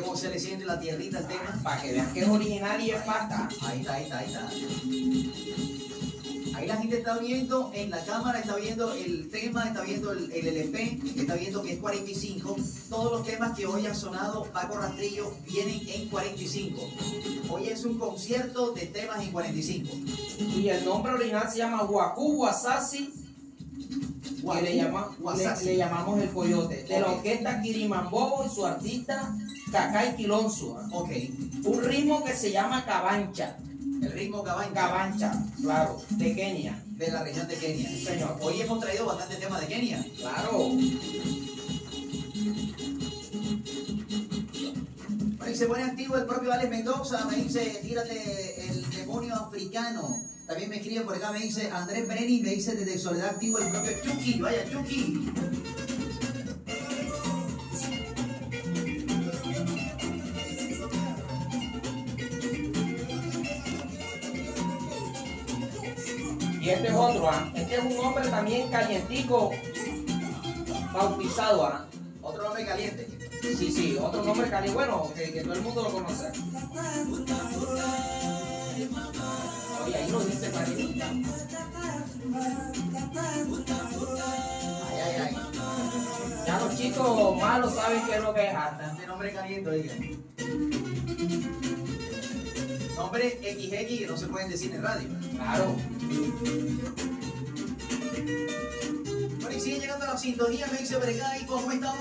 cómo se le siente la tierrita el tema. Para que vean que es original y es pasta. Ahí está, ahí está, ahí está. Ahí la gente está viendo, en la cámara está viendo el tema, está viendo el, el LP, está viendo que es 45. Todos los temas que hoy han sonado, Paco Rastrillo, vienen en 45. Hoy es un concierto de temas en 45. Y el nombre original se llama Waku Wasasi. Que le, llama- le- Wasasi. le llamamos el coyote. De la orquesta Kirimambobo y su artista Kakai Kilonso. ¿ah? Ok, Un ritmo que se llama Cabancha. el ritmo cabancha Cabancha, claro, de Kenia. de la región de Kenia. Sí, señor. Hoy hemos traído bastante temas de Kenia. Claro. Y se pone activo el propio Alex Mendoza, me dice, tírate el demonio africano. También me escribe por acá, me dice Andrés Breni, me dice desde Soledad activo el propio Chucky, vaya Chucky. Y este es otro, ¿ah? Este es un hombre también calientico, bautizado, ¿ah? Otro nombre caliente. Sí, sí, otro nombre cali, bueno, que, que todo el mundo lo conoce. Oye, ahí lo dice Marilita. Ay, ay, ay. Ya los chicos malos saben qué es lo que es arte. Bastante nombre caliente, oiga. Nombre XX no se pueden decir en radio. Claro. Bueno, y sigue llegando a la sintonía, me dice Bregay, ¿cómo estamos?